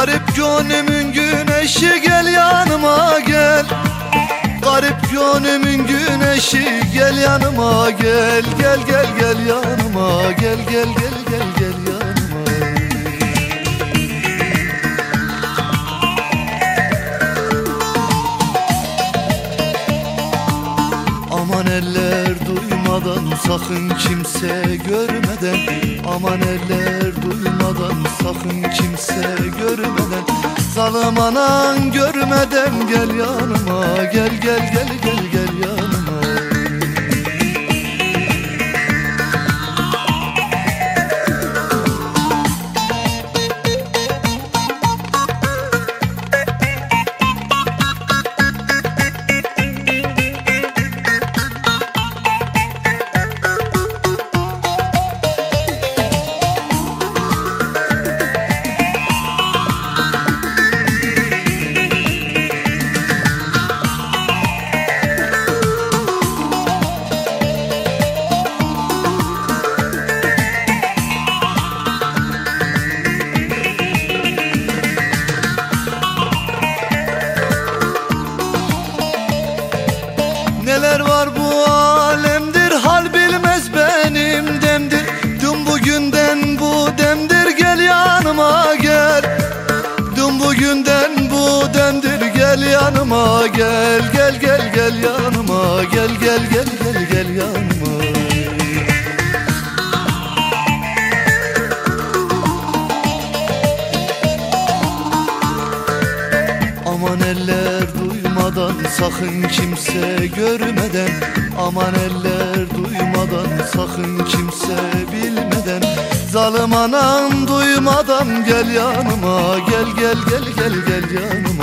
Garip gönlümün güneşi gel yanıma gel. Garip gönlümün güneşi gel yanıma gel. Gel gel gel yanıma gel gel gel gel gel yanıma Aman eller duymadan sakın kimse görmeden. Aman eller duymadan sakın kimse görmeden. Zalim anan görmeden gel yanıma Gel gel gel gel Dün bugünden bu demdir gel yanıma gel Gel gel gel yanıma gel gel gel gel gel yanıma. Aman eller duymadan sakın kimse görmeden. Aman eller duymadan sakın kimse bilmeden. Zalim anam duymadan gel yanıma gel gel gel gel yanıma